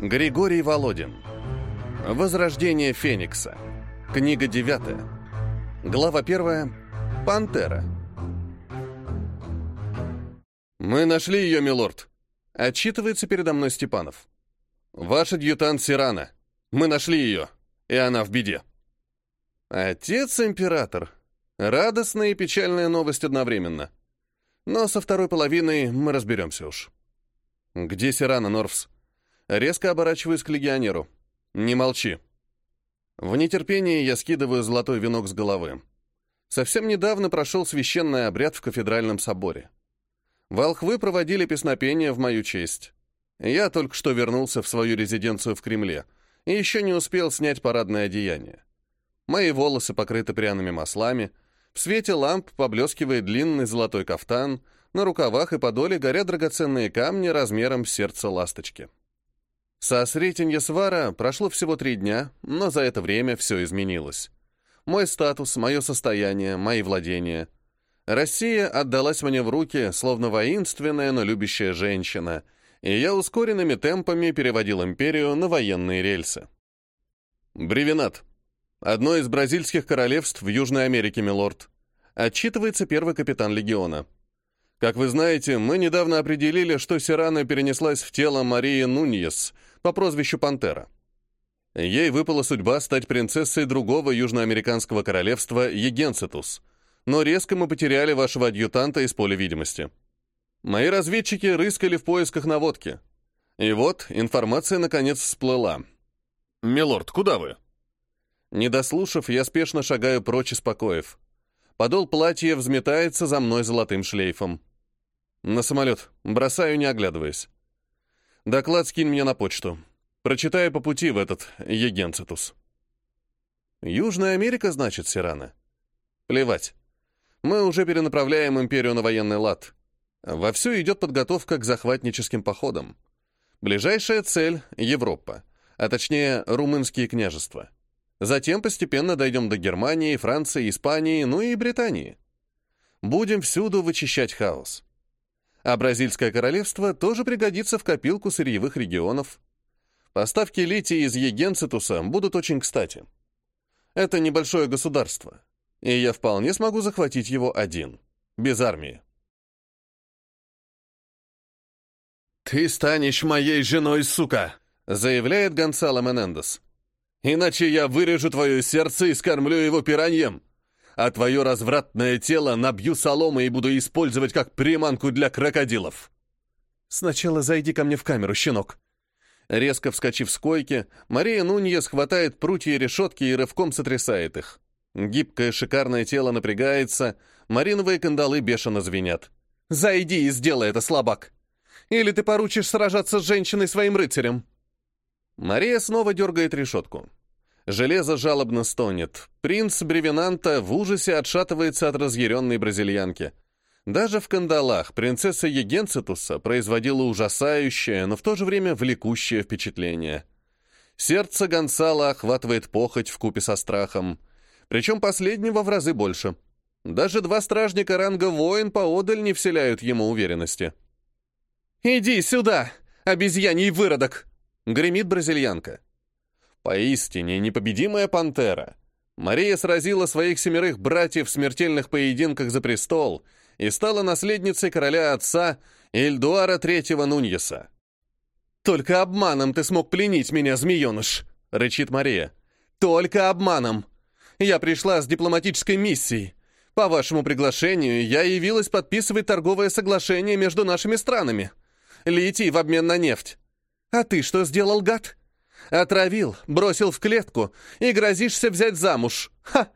Григорий Володин. Возрождение Феникса. Книга 9. Глава 1. Пантера. «Мы нашли ее, милорд!» — отчитывается передо мной Степанов. «Ваш адъютант Сирана. Мы нашли ее, и она в беде». Отец-император. Радостная и печальная новость одновременно. Но со второй половиной мы разберемся уж. «Где Сирана, Норвс?» Резко оборачиваюсь к легионеру. «Не молчи». В нетерпении я скидываю золотой венок с головы. Совсем недавно прошел священный обряд в кафедральном соборе. Волхвы проводили песнопение в мою честь. Я только что вернулся в свою резиденцию в Кремле и еще не успел снять парадное одеяние. Мои волосы покрыты пряными маслами, в свете ламп поблескивает длинный золотой кафтан, на рукавах и подоле горят драгоценные камни размером с сердце ласточки. Со сретенья свара прошло всего три дня, но за это время все изменилось. Мой статус, мое состояние, мои владения. Россия отдалась мне в руки, словно воинственная, но любящая женщина, и я ускоренными темпами переводил империю на военные рельсы. Бревенат. Одно из бразильских королевств в Южной Америке, милорд. Отчитывается первый капитан легиона. Как вы знаете, мы недавно определили, что Сирана перенеслась в тело Марии Нуньес — по прозвищу Пантера. Ей выпала судьба стать принцессой другого южноамериканского королевства Егенцитус, но резко мы потеряли вашего адъютанта из поля видимости. Мои разведчики рыскали в поисках наводки. И вот информация наконец всплыла. «Милорд, куда вы?» Не дослушав, я спешно шагаю прочь из покоев. Подол платья взметается за мной золотым шлейфом. На самолет. Бросаю, не оглядываясь. Доклад скинь мне на почту. Прочитаю по пути в этот Егенцитус. Южная Америка, значит, Сирана? Плевать. Мы уже перенаправляем империю на военный лад. Вовсю идет подготовка к захватническим походам. Ближайшая цель — Европа, а точнее румынские княжества. Затем постепенно дойдем до Германии, Франции, Испании, ну и Британии. Будем всюду вычищать хаос. А Бразильское королевство тоже пригодится в копилку сырьевых регионов. Поставки лития из Егенцитуса будут очень кстати. Это небольшое государство, и я вполне смогу захватить его один, без армии. «Ты станешь моей женой, сука!» заявляет Гонсало Менендес. «Иначе я вырежу твое сердце и скормлю его пираньем!» А твое развратное тело набью соломой и буду использовать как приманку для крокодилов. Сначала зайди ко мне в камеру, щенок. Резко вскочив с койки, Мария Нуньес хватает прутья решетки и рывком сотрясает их. Гибкое шикарное тело напрягается, мариновые кандалы бешено звенят. «Зайди и сделай это, слабак! Или ты поручишь сражаться с женщиной своим рыцарем!» Мария снова дергает решетку. Железо жалобно стонет. Принц Бревенанта в ужасе отшатывается от разъяренной бразильянки. Даже в кандалах принцесса Егенцитуса производила ужасающее, но в то же время влекущее впечатление. Сердце Гонсала охватывает похоть в купе со страхом. Причем последнего в разы больше. Даже два стражника ранга воин поодаль не вселяют ему уверенности. «Иди сюда, обезьяний выродок!» — гремит бразильянка. Поистине непобедимая пантера. Мария сразила своих семерых братьев в смертельных поединках за престол и стала наследницей короля отца Эльдуара Третьего Нуньеса. «Только обманом ты смог пленить меня, змееныш!» — рычит Мария. «Только обманом! Я пришла с дипломатической миссией. По вашему приглашению я явилась подписывать торговое соглашение между нашими странами. Литий в обмен на нефть. А ты что сделал, гад? Отравил, бросил в клетку и грозишься взять замуж. Ха!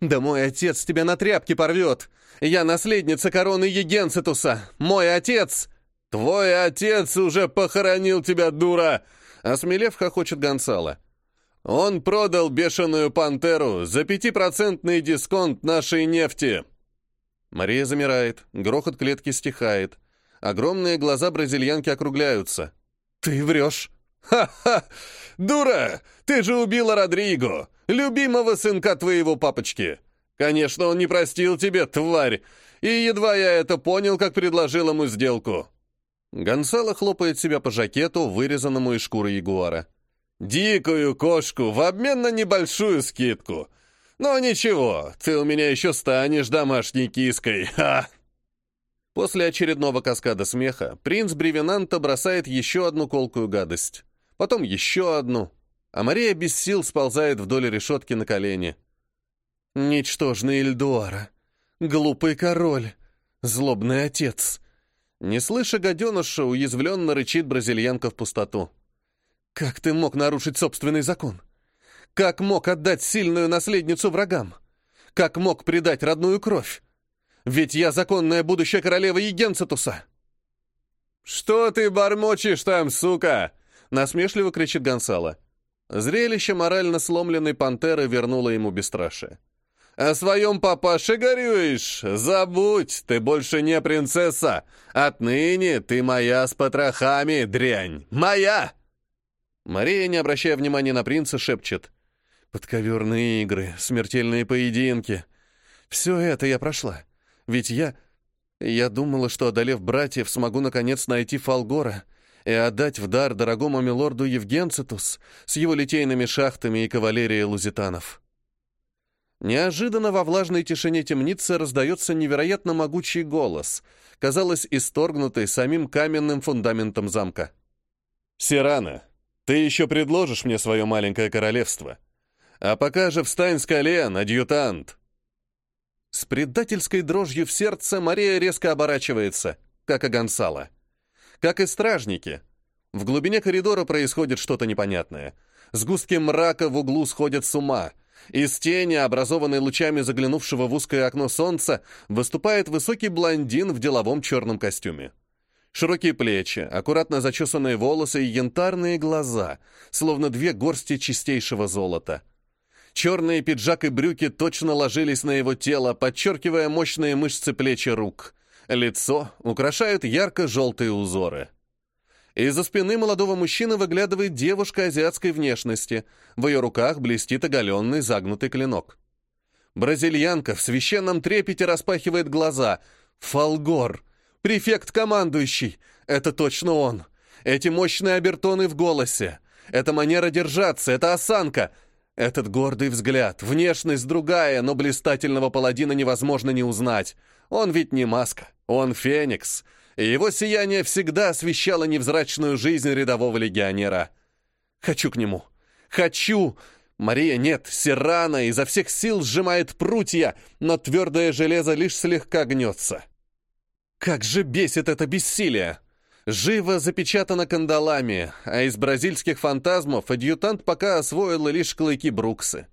Да мой отец тебя на тряпки порвет. Я наследница короны Егенцитуса. Мой отец... Твой отец уже похоронил тебя, дура! Осмелев, хохочет Гонсало. Он продал бешеную пантеру за пятипроцентный дисконт нашей нефти. Мария замирает, грохот клетки стихает. Огромные глаза бразильянки округляются. «Ты врешь!» «Ха-ха! Дура! Ты же убила Родриго, любимого сынка твоего папочки! Конечно, он не простил тебе, тварь, и едва я это понял, как предложил ему сделку. Гонсало хлопает себя по жакету, вырезанному из шкуры ягуара. «Дикую кошку в обмен на небольшую скидку. Но ничего, ты у меня еще станешь домашней киской, ха!» После очередного каскада смеха принц Бревенанта бросает еще одну колкую гадость. Потом еще одну. А Мария без сил сползает вдоль решетки на колени. «Ничтожный Эльдуара! Глупый король! Злобный отец!» Не слыша гаденыша, уязвленно рычит бразильянка в пустоту. «Как ты мог нарушить собственный закон? Как мог отдать сильную наследницу врагам? Как мог предать родную кровь? Ведь я законная будущая королева Егенцетуса!» «Что ты бормочешь там, сука?» — насмешливо кричит Гонсало. Зрелище морально сломленной пантеры вернуло ему бесстрашие. О своем папаше горюешь? Забудь, ты больше не принцесса. Отныне ты моя с потрохами, дрянь. Моя!» Мария, не обращая внимания на принца, шепчет. «Подковерные игры, смертельные поединки. Все это я прошла. Ведь я... Я думала, что, одолев братьев, смогу наконец найти Фалгора и отдать в дар дорогому милорду Евгенцитус с его литейными шахтами и кавалерией лузитанов». Неожиданно во влажной тишине темницы раздается невероятно могучий голос, казалось, исторгнутый самим каменным фундаментом замка. «Сирана, ты еще предложишь мне свое маленькое королевство. А пока же встань с колен, адъютант!» С предательской дрожью в сердце Мария резко оборачивается, как и Гонсало. Как и стражники. В глубине коридора происходит что-то непонятное. Сгустки мрака в углу сходят с ума — из тени, образованной лучами заглянувшего в узкое окно солнца, выступает высокий блондин в деловом черном костюме. Широкие плечи, аккуратно зачесанные волосы и янтарные глаза, словно две горсти чистейшего золота. Черные пиджак и брюки точно ложились на его тело, подчеркивая мощные мышцы плеч и рук. Лицо украшают ярко-желтые узоры. Из-за спины молодого мужчины выглядывает девушка азиатской внешности. В ее руках блестит оголенный загнутый клинок. Бразильянка в священном трепете распахивает глаза. «Фолгор! Префект-командующий! Это точно он! Эти мощные обертоны в голосе! Это манера держаться, это осанка!» Этот гордый взгляд, внешность другая, но блистательного паладина невозможно не узнать. Он ведь не маска, он феникс — и его сияние всегда освещало невзрачную жизнь рядового легионера. «Хочу к нему! Хочу!» Мария нет, Сирана изо всех сил сжимает прутья, но твердое железо лишь слегка гнется. Как же бесит это бессилие! Живо запечатано кандалами, а из бразильских фантазмов адъютант пока освоил лишь клыки Бруксы.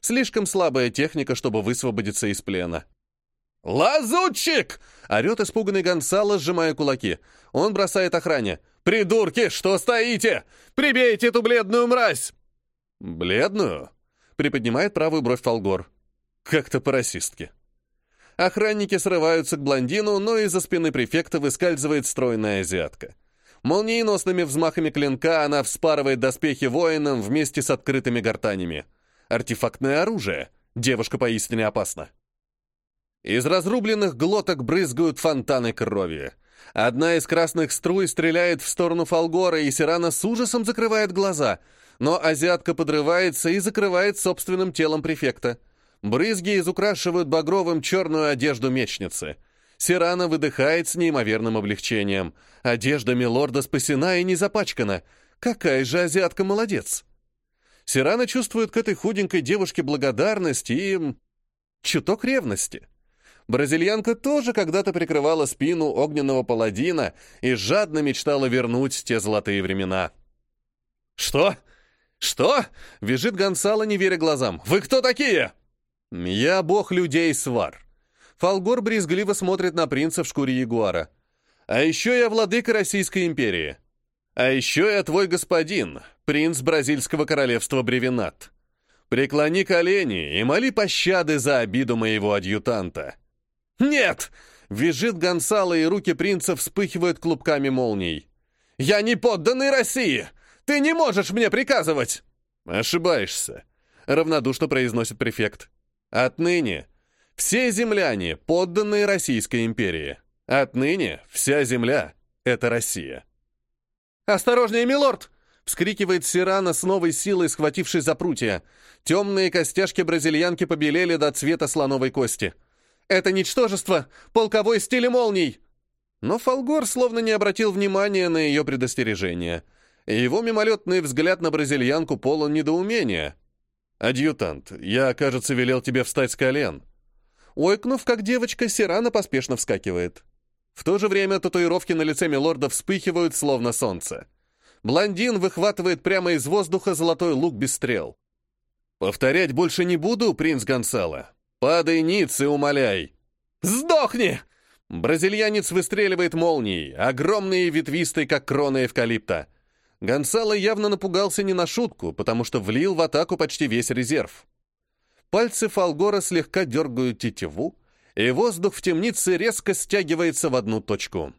Слишком слабая техника, чтобы высвободиться из плена. «Лазутчик!» — орет испуганный Гонсало, сжимая кулаки. Он бросает охране. «Придурки, что стоите? Прибейте эту бледную мразь!» «Бледную?» — приподнимает правую бровь Фолгор. «Как-то по-расистски». Охранники срываются к блондину, но из-за спины префекта выскальзывает стройная азиатка. Молниеносными взмахами клинка она вспарывает доспехи воинам вместе с открытыми гортанями. Артефактное оружие. Девушка поистине опасна. Из разрубленных глоток брызгают фонтаны крови. Одна из красных струй стреляет в сторону Фолгора, и Сирана с ужасом закрывает глаза, но азиатка подрывается и закрывает собственным телом префекта. Брызги изукрашивают багровым черную одежду мечницы. Сирана выдыхает с неимоверным облегчением. Одежда Милорда спасена и не запачкана. Какая же азиатка молодец! Сирана чувствует к этой худенькой девушке благодарность и... чуток ревности. Бразильянка тоже когда-то прикрывала спину огненного паладина и жадно мечтала вернуть те золотые времена. «Что? Что?» — визжит Гонсало, не веря глазам. «Вы кто такие?» «Я бог людей Свар». Фалгор брезгливо смотрит на принца в шкуре ягуара. «А еще я владыка Российской империи. А еще я твой господин, принц бразильского королевства Бревенат. Преклони колени и моли пощады за обиду моего адъютанта». «Нет!» — визжит Гонсало, и руки принца вспыхивают клубками молний. «Я не подданный России! Ты не можешь мне приказывать!» «Ошибаешься», — равнодушно произносит префект. «Отныне все земляне, подданные Российской империи. Отныне вся земля — это Россия. «Осторожнее, милорд!» — вскрикивает Сирана с новой силой, схватившись за прутья. Темные костяшки бразильянки побелели до цвета слоновой кости. «Это ничтожество! Полковой стиль молний!» Но Фолгор словно не обратил внимания на ее предостережение. Его мимолетный взгляд на бразильянку полон недоумения. «Адъютант, я, кажется, велел тебе встать с колен». Ойкнув, как девочка, Сирана поспешно вскакивает. В то же время татуировки на лице милорда вспыхивают, словно солнце. Блондин выхватывает прямо из воздуха золотой лук без стрел. «Повторять больше не буду, принц Гонсало. Падай ниц и умоляй». «Сдохни!» Бразильянец выстреливает молнией, огромной и ветвистой, как крона эвкалипта. Гонсало явно напугался не на шутку, потому что влил в атаку почти весь резерв. Пальцы Фалгора слегка дергают тетиву, и воздух в темнице резко стягивается в одну точку.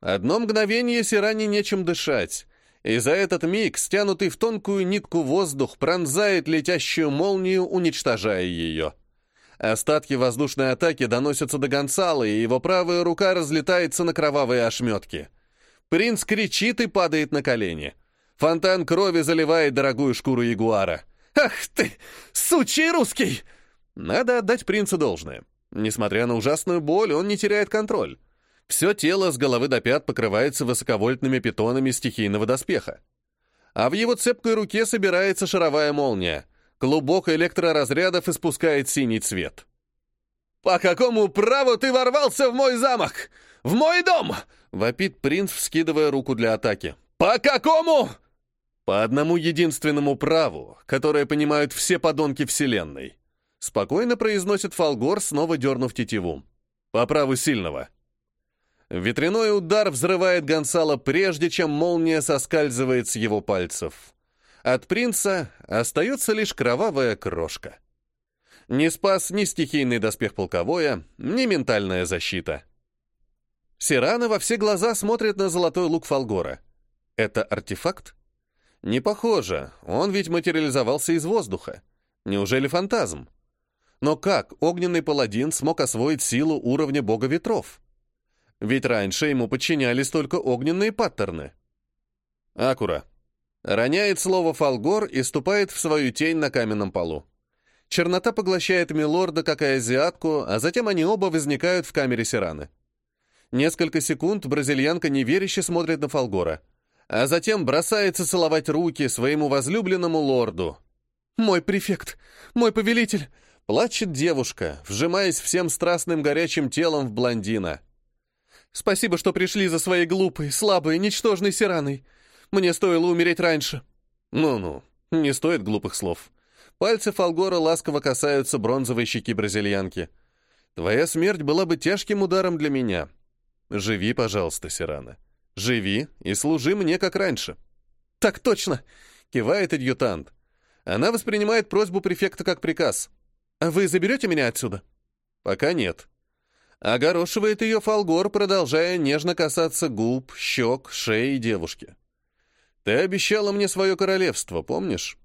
Одно мгновение Сиране нечем дышать, и за этот миг, стянутый в тонкую нитку воздух, пронзает летящую молнию, уничтожая ее. Остатки воздушной атаки доносятся до Гонсала, и его правая рука разлетается на кровавые ошметки. Принц кричит и падает на колени. Фонтан крови заливает дорогую шкуру ягуара. «Ах ты, сучий русский!» Надо отдать принцу должное. Несмотря на ужасную боль, он не теряет контроль. Все тело с головы до пят покрывается высоковольтными питонами стихийного доспеха. А в его цепкой руке собирается шаровая молния. Клубок электроразрядов испускает синий цвет. «По какому праву ты ворвался в мой замок? В мой дом?» — вопит принц, вскидывая руку для атаки. «По какому?» «По одному единственному праву, которое понимают все подонки Вселенной», Спокойно произносит Фалгор, снова дернув тетиву. По праву сильного. Ветряной удар взрывает Гонсала, прежде чем молния соскальзывает с его пальцев. От принца остается лишь кровавая крошка. Не спас ни стихийный доспех полковое, ни ментальная защита. Сирана во все глаза смотрит на золотой лук Фалгора. Это артефакт? Не похоже, он ведь материализовался из воздуха. Неужели фантазм? Но как огненный паладин смог освоить силу уровня бога ветров? Ведь раньше ему подчинялись только огненные паттерны. Акура. Роняет слово Фалгор и ступает в свою тень на каменном полу. Чернота поглощает Милорда, как и азиатку, а затем они оба возникают в камере Сираны. Несколько секунд бразильянка неверяще смотрит на Фалгора, а затем бросается целовать руки своему возлюбленному лорду. «Мой префект! Мой повелитель! Плачет девушка, вжимаясь всем страстным горячим телом в блондина. «Спасибо, что пришли за своей глупой, слабой, ничтожной сираной. Мне стоило умереть раньше». «Ну-ну, не стоит глупых слов». Пальцы Фалгора ласково касаются бронзовой щеки бразильянки. «Твоя смерть была бы тяжким ударом для меня. Живи, пожалуйста, Сирана. Живи и служи мне, как раньше». «Так точно!» — кивает адъютант. Она воспринимает просьбу префекта как приказ. «Вы заберете меня отсюда?» «Пока нет». Огорошивает ее Фалгор, продолжая нежно касаться губ, щек, шеи девушки. «Ты обещала мне свое королевство, помнишь?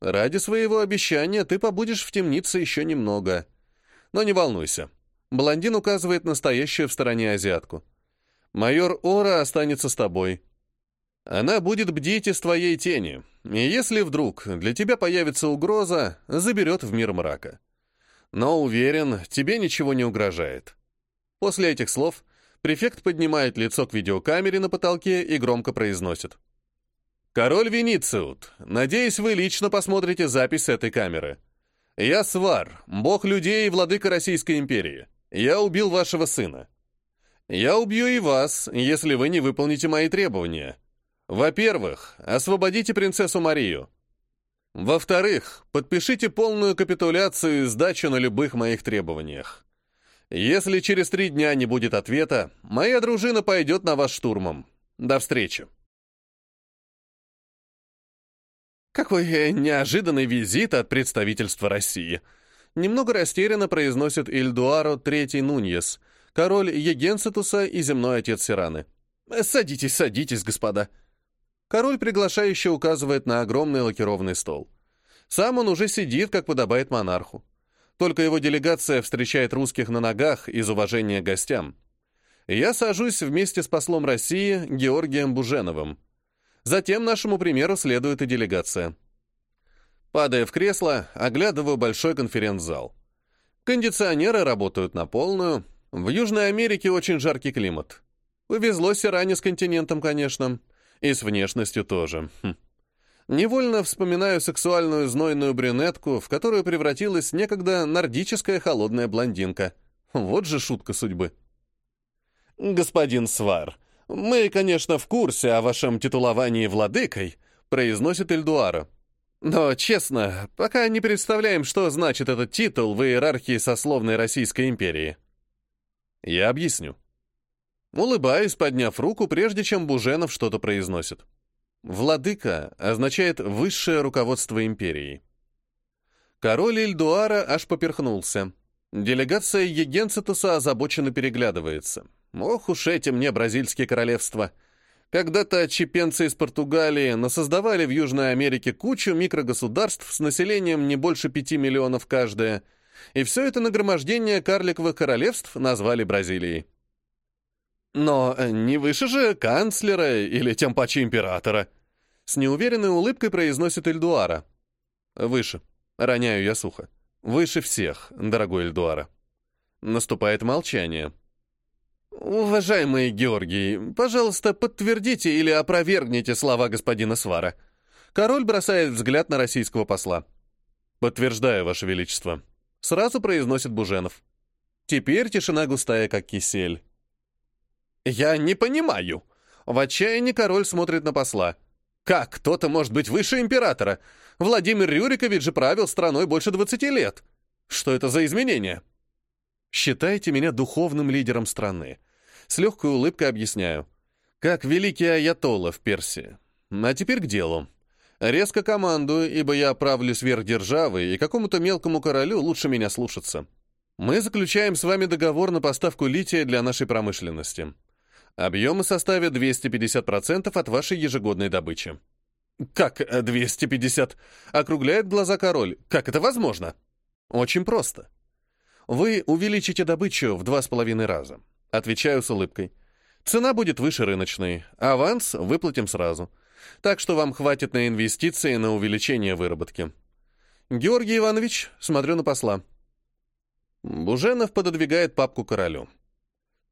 Ради своего обещания ты побудешь в темнице еще немного. Но не волнуйся». Блондин указывает настоящую в стороне азиатку. «Майор Ора останется с тобой. Она будет бдить из твоей тени, и если вдруг для тебя появится угроза, заберет в мир мрака. Но уверен, тебе ничего не угрожает. После этих слов префект поднимает лицо к видеокамере на потолке и громко произносит. «Король Венициут, надеюсь, вы лично посмотрите запись этой камеры. Я Свар, бог людей и владыка Российской империи. Я убил вашего сына. Я убью и вас, если вы не выполните мои требования. Во-первых, освободите принцессу Марию. Во-вторых, подпишите полную капитуляцию и сдачу на любых моих требованиях. Если через три дня не будет ответа, моя дружина пойдет на вас штурмом. До встречи. Какой неожиданный визит от представительства России. Немного растерянно произносит Ильдуаро Третий Нуньес, король Егенцетуса и земной отец Сираны. «Садитесь, садитесь, господа». Король приглашающе указывает на огромный лакированный стол. Сам он уже сидит, как подобает монарху. Только его делегация встречает русских на ногах из уважения гостям. я сажусь вместе с послом России Георгием Буженовым. Затем нашему примеру следует и делегация. Падая в кресло, оглядываю большой конференц-зал. Кондиционеры работают на полную. В Южной Америке очень жаркий климат. Повезло Сиране с континентом, конечно. И с внешностью тоже. Хм. Невольно вспоминаю сексуальную знойную брюнетку, в которую превратилась некогда нордическая холодная блондинка. Вот же шутка судьбы. «Господин Свар, мы, конечно, в курсе о вашем титуловании владыкой», произносит Эльдуара. Но, честно, пока не представляем, что значит этот титул в иерархии сословной Российской империи. Я объясню. Улыбаюсь, подняв руку, прежде чем Буженов что-то произносит. «Владыка» означает «высшее руководство империи». Король Ильдуара аж поперхнулся. Делегация Егенцитуса озабоченно переглядывается. Ох уж эти мне бразильские королевства. Когда-то чепенцы из Португалии насоздавали в Южной Америке кучу микрогосударств с населением не больше пяти миллионов каждое, и все это нагромождение карликовых королевств назвали Бразилией. Но э, не выше же канцлера или тем паче императора. С неуверенной улыбкой произносит Эльдуара. Выше. Роняю я сухо. Выше всех, дорогой Эльдуара. Наступает молчание. «Уважаемый Георгий, пожалуйста, подтвердите или опровергните слова господина Свара». Король бросает взгляд на российского посла. «Подтверждаю, Ваше Величество». Сразу произносит Буженов. Теперь тишина густая, как кисель. «Я не понимаю». В отчаянии король смотрит на посла. «Как кто-то может быть выше императора? Владимир Рюрикович же правил страной больше 20 лет. Что это за изменения?» Считайте меня духовным лидером страны. С легкой улыбкой объясняю. Как великий аятолла в Персии. А теперь к делу. Резко командую, ибо я правлю сверх державы, и какому-то мелкому королю лучше меня слушаться. Мы заключаем с вами договор на поставку лития для нашей промышленности. Объемы составят 250% от вашей ежегодной добычи. «Как 250?» — округляет глаза король. «Как это возможно?» «Очень просто. Вы увеличите добычу в два с половиной раза. Отвечаю с улыбкой. Цена будет выше рыночной. Аванс выплатим сразу. Так что вам хватит на инвестиции на увеличение выработки. Георгий Иванович, смотрю на посла. Буженов пододвигает папку королю.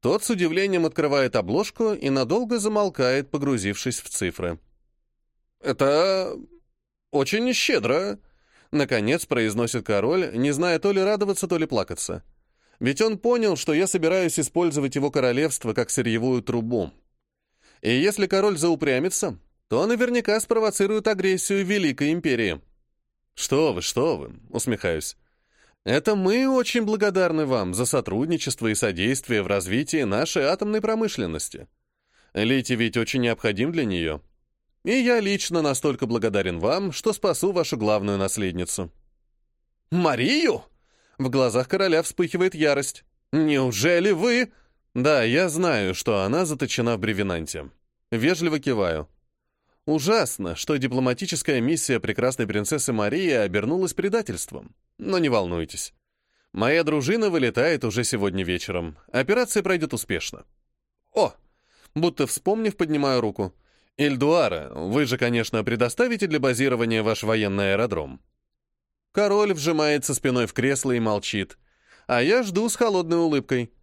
Тот с удивлением открывает обложку и надолго замолкает, погрузившись в цифры. «Это очень щедро», Наконец произносит король, не зная то ли радоваться, то ли плакаться. Ведь он понял, что я собираюсь использовать его королевство как сырьевую трубу. И если король заупрямится, то наверняка спровоцирует агрессию Великой Империи. «Что вы, что вы!» — усмехаюсь. «Это мы очень благодарны вам за сотрудничество и содействие в развитии нашей атомной промышленности. Литий ведь очень необходим для нее. И я лично настолько благодарен вам, что спасу вашу главную наследницу». «Марию?» В глазах короля вспыхивает ярость. «Неужели вы...» «Да, я знаю, что она заточена в бревенанте». Вежливо киваю. Ужасно, что дипломатическая миссия прекрасной принцессы Марии обернулась предательством. Но не волнуйтесь. Моя дружина вылетает уже сегодня вечером. Операция пройдет успешно. О! Будто вспомнив, поднимаю руку. «Эльдуара, вы же, конечно, предоставите для базирования ваш военный аэродром?» Король вжимается спиной в кресло и молчит. А я жду с холодной улыбкой.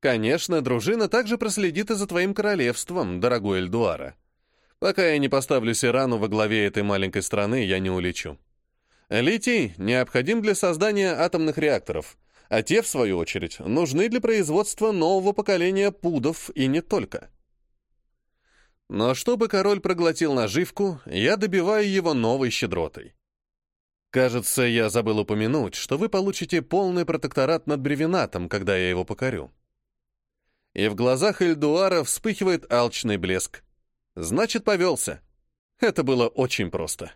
«Конечно, дружина также проследит и за твоим королевством, дорогой Эльдуара. Пока я не поставлю Сирану во главе этой маленькой страны, я не улечу. Литий необходим для создания атомных реакторов, а те, в свою очередь, нужны для производства нового поколения пудов и не только». Но чтобы король проглотил наживку, я добиваю его новой щедротой. Кажется, я забыл упомянуть, что вы получите полный протекторат над бревенатом, когда я его покорю. И в глазах Эльдуара вспыхивает алчный блеск. Значит, повелся. Это было очень просто.